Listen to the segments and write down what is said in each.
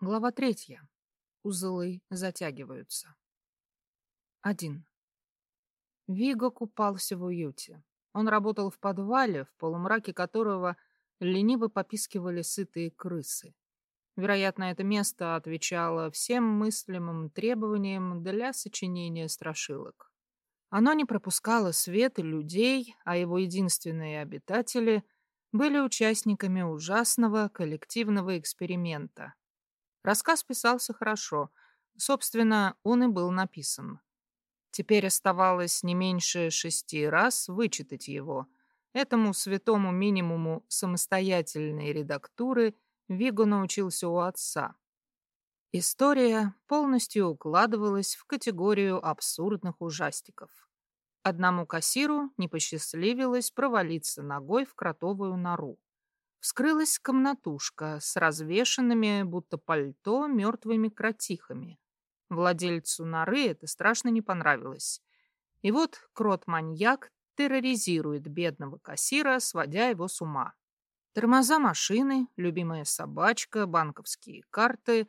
Глава третья. Узлы затягиваются. Один. Виго купался в уюте. Он работал в подвале, в полумраке которого лениво попискивали сытые крысы. Вероятно, это место отвечало всем мыслимым требованиям для сочинения страшилок. Оно не пропускало свет и людей, а его единственные обитатели были участниками ужасного коллективного эксперимента, Рассказ писался хорошо. Собственно, он и был написан. Теперь оставалось не меньше шести раз вычитать его. Этому святому минимуму самостоятельной редактуры Виго научился у отца. История полностью укладывалась в категорию абсурдных ужастиков. Одному кассиру не посчастливилось провалиться ногой в кротовую нору вскрылась комнатушка с развешенными, будто пальто, мертвыми кротихами. Владельцу норы это страшно не понравилось. И вот крот-маньяк терроризирует бедного кассира, сводя его с ума. Тормоза машины, любимая собачка, банковские карты,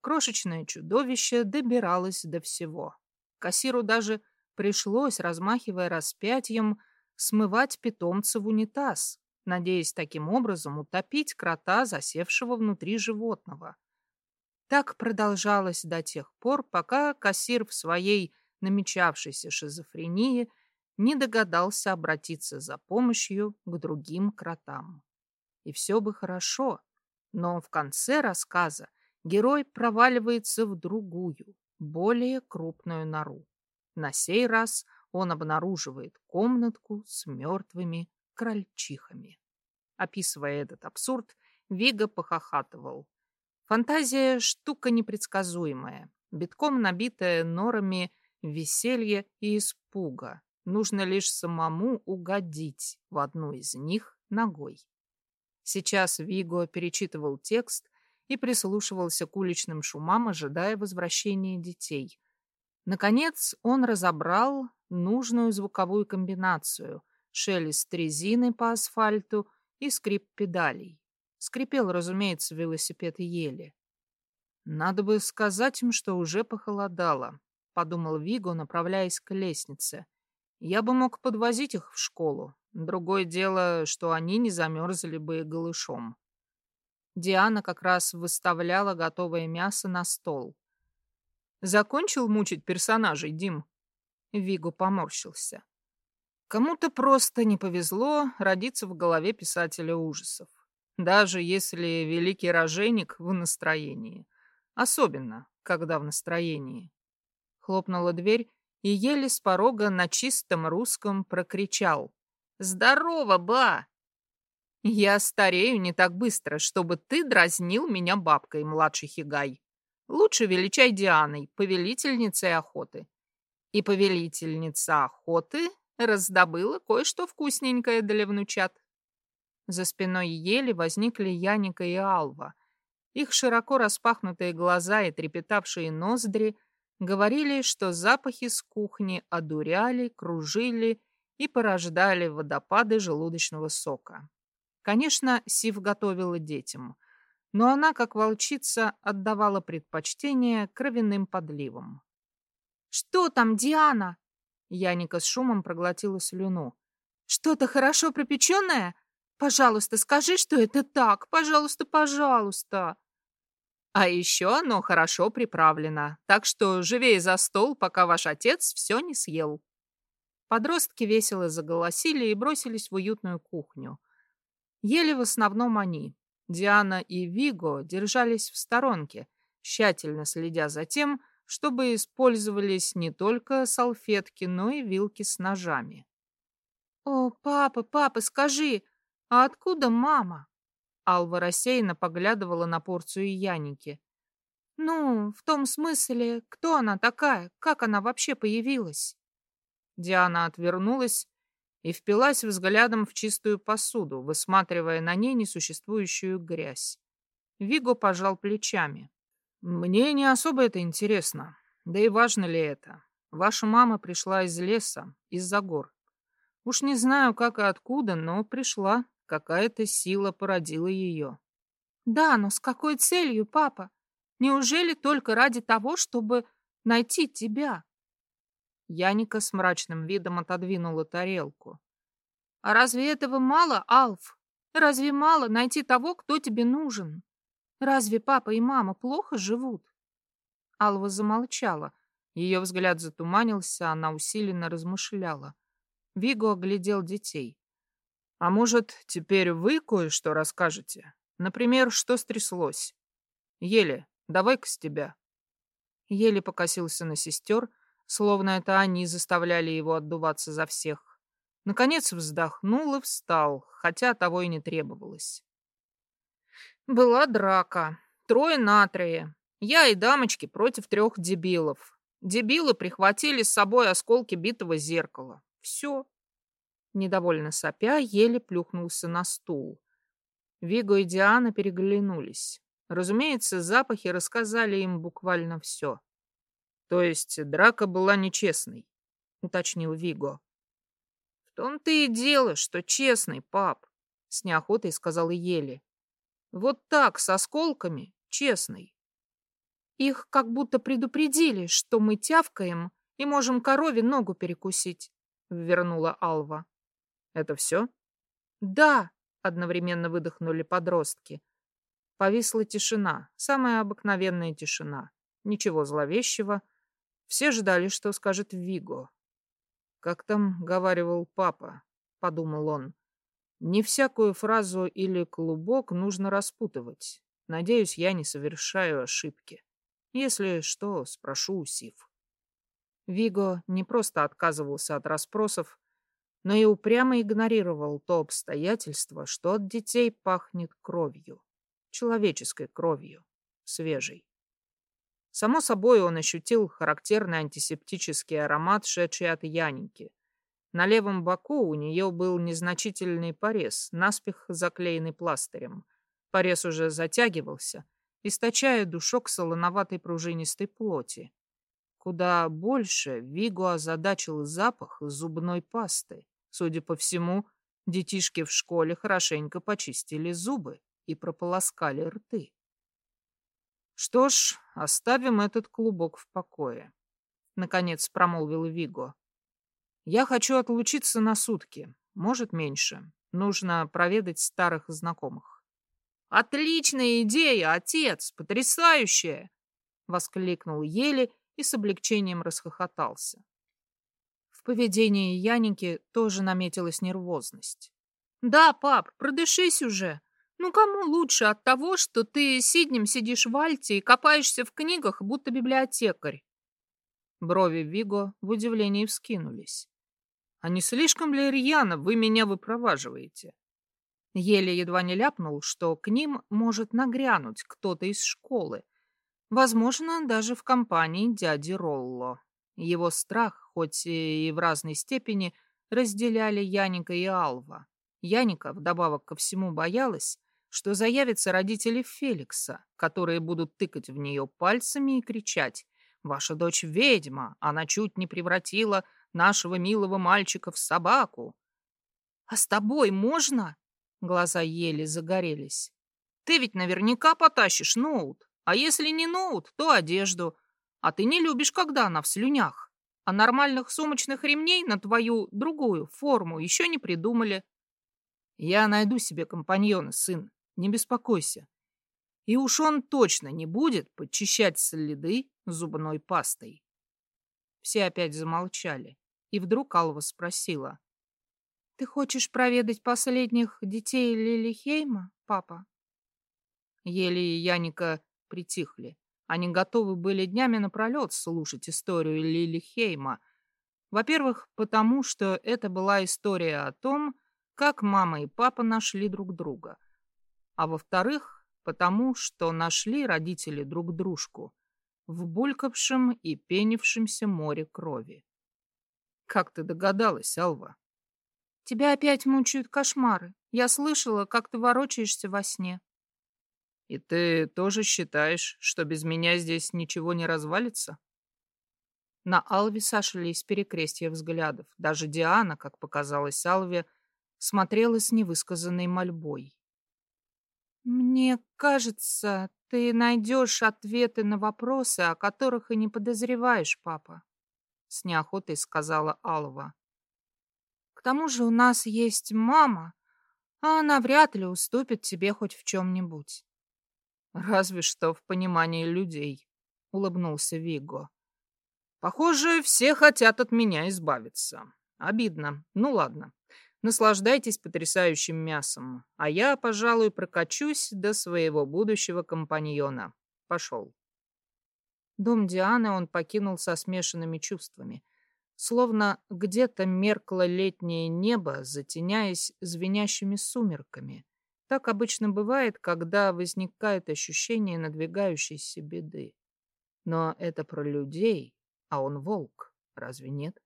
крошечное чудовище добиралось до всего. Кассиру даже пришлось, размахивая распятием, смывать питомца в унитаз, надеясь таким образом утопить крота, засевшего внутри животного. Так продолжалось до тех пор, пока кассир в своей намечавшейся шизофрении не догадался обратиться за помощью к другим кротам. И все бы хорошо, но в конце рассказа герой проваливается в другую, более крупную нору. На сей раз он обнаруживает комнатку с мертвыми крольчихами. Описывая этот абсурд, Вига похохатывал. Фантазия — штука непредсказуемая, битком набитая норами веселья и испуга. Нужно лишь самому угодить в одну из них ногой. Сейчас Виго перечитывал текст и прислушивался к уличным шумам, ожидая возвращения детей. Наконец он разобрал нужную звуковую комбинацию — шелест резины по асфальту и скрип педалей. Скрипел, разумеется, велосипед ели. «Надо бы сказать им, что уже похолодало», — подумал Виго, направляясь к лестнице. «Я бы мог подвозить их в школу. Другое дело, что они не замерзли бы голышом». Диана как раз выставляла готовое мясо на стол. «Закончил мучить персонажей, Дим?» Виго поморщился. Кому-то просто не повезло родиться в голове писателя ужасов. Даже если великий роженик в настроении. Особенно, когда в настроении. Хлопнула дверь, и еле с порога на чистом русском прокричал. «Здорово, ба!» «Я старею не так быстро, чтобы ты дразнил меня бабкой, младший хигай. Лучше величай Дианой, повелительницей охоты. И повелительница охоты Раздобыла кое-что вкусненькое для внучат. За спиной ели возникли Яника и Алва. Их широко распахнутые глаза и трепетавшие ноздри говорили, что запахи с кухни одуряли, кружили и порождали водопады желудочного сока. Конечно, Сив готовила детям, но она, как волчица, отдавала предпочтение кровяным подливам. «Что там, Диана?» Яника с шумом проглотила слюну. «Что-то хорошо пропеченное? Пожалуйста, скажи, что это так. Пожалуйста, пожалуйста». А еще оно хорошо приправлено, так что живее за стол, пока ваш отец все не съел. Подростки весело заголосили и бросились в уютную кухню. Ели в основном они. Диана и Виго держались в сторонке, тщательно следя за тем, чтобы использовались не только салфетки, но и вилки с ножами. «О, папа, папа, скажи, а откуда мама?» Алва рассеянно поглядывала на порцию Яники. «Ну, в том смысле, кто она такая, как она вообще появилась?» Диана отвернулась и впилась взглядом в чистую посуду, высматривая на ней несуществующую грязь. Виго пожал плечами. Мне не особо это интересно. Да и важно ли это? Ваша мама пришла из леса, из-за гор. Уж не знаю, как и откуда, но пришла. Какая-то сила породила ее. Да, но с какой целью, папа? Неужели только ради того, чтобы найти тебя?» Яника с мрачным видом отодвинула тарелку. «А разве этого мало, Алф? Разве мало найти того, кто тебе нужен? Разве папа и мама плохо живут?» Алва замолчала. Ее взгляд затуманился, она усиленно размышляла. Виго оглядел детей. «А может, теперь вы кое-что расскажете? Например, что стряслось? Еле, давай-ка с тебя». Еле покосился на сестер, словно это они заставляли его отдуваться за всех. Наконец вздохнул и встал, хотя того и не требовалось. Была драка. Трое на трое. Я и дамочки против трех дебилов. Дебилы прихватили с собой осколки битого зеркала. Все. Недовольно сопя, еле плюхнулся на стул. Виго и Диана переглянулись. Разумеется, запахи рассказали им буквально все. То есть драка была нечестной, уточнил Виго. В том-то и дело, что честный, пап, с неохотой сказал Ели. Вот так, с осколками, честный. Их как будто предупредили, что мы тявкаем и можем корове ногу перекусить, вернула Алва. Это все? Да, одновременно выдохнули подростки. Повисла тишина, самая обыкновенная тишина. Ничего зловещего, все ждали, что скажет Виго. «Как там говаривал папа?» — подумал он. «Не всякую фразу или клубок нужно распутывать. Надеюсь, я не совершаю ошибки. Если что, спрошу у Сив». Виго не просто отказывался от расспросов, но и упрямо игнорировал то обстоятельство, что от детей пахнет кровью, человеческой кровью, свежей. Само собой, он ощутил характерный антисептический аромат, шедший от Яники. На левом боку у нее был незначительный порез, наспех заклеенный пластырем. Порез уже затягивался, источая душок солоноватой пружинистой плоти. Куда больше Вигу озадачил запах зубной пасты. Судя по всему, детишки в школе хорошенько почистили зубы и прополоскали рты. Что ж, оставим этот клубок в покое. Наконец промолвил Виго. Я хочу отлучиться на сутки, может меньше. Нужно проведать старых знакомых. Отличная идея, отец, потрясающая! Воскликнул Ели и с облегчением расхохотался. В поведении Яники тоже наметилась нервозность. «Да, пап, продышись уже. Ну, кому лучше от того, что ты сиднем сидишь в альте и копаешься в книгах, будто библиотекарь? Брови Виго в удивлении вскинулись. А не слишком ли рьяно вы меня выпроваживаете? Еле едва не ляпнул, что к ним может нагрянуть кто-то из школы. Возможно, даже в компании дяди Ролло. Его страх, хоть и в разной степени, разделяли Яника и Алва. Яника, вдобавок ко всему, боялась, что заявятся родители Феликса, которые будут тыкать в нее пальцами и кричать «Ваша дочь ведьма, она чуть не превратила нашего милого мальчика в собаку». «А с тобой можно?» Глаза еле загорелись. «Ты ведь наверняка потащишь ноут, а если не ноут, то одежду. А ты не любишь, когда она в слюнях. А нормальных сумочных ремней на твою другую форму еще не придумали». «Я найду себе компаньона, сын», не беспокойся. И уж он точно не будет подчищать следы зубной пастой. Все опять замолчали, и вдруг Алва спросила. — Ты хочешь проведать последних детей Лилихейма, папа? Ели и Яника притихли. Они готовы были днями напролет слушать историю Лилихейма. Во-первых, потому что это была история о том, как мама и папа нашли друг друга — а во-вторых, потому что нашли родители друг дружку в булькавшем и пенившемся море крови. Как ты догадалась, Алва? Тебя опять мучают кошмары. Я слышала, как ты ворочаешься во сне. И ты тоже считаешь, что без меня здесь ничего не развалится? На Алве сошлись перекрестья взглядов. Даже Диана, как показалось Алве, смотрела с невысказанной мольбой. «Мне кажется, Ты найдешь ответы на вопросы, о которых и не подозреваешь, папа, с неохотой сказала Алва. К тому же у нас есть мама, а она вряд ли уступит тебе хоть в чем-нибудь. Разве что в понимании людей, улыбнулся Виго. Похоже, все хотят от меня избавиться. Обидно. Ну ладно. Наслаждайтесь потрясающим мясом, а я, пожалуй, прокачусь до своего будущего компаньона. Пошел. Дом Дианы он покинул со смешанными чувствами. Словно где-то меркло летнее небо, затеняясь звенящими сумерками. Так обычно бывает, когда возникает ощущение надвигающейся беды. Но это про людей, а он волк, разве нет?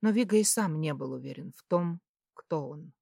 Но Вига и сам не был уверен в том, кто он.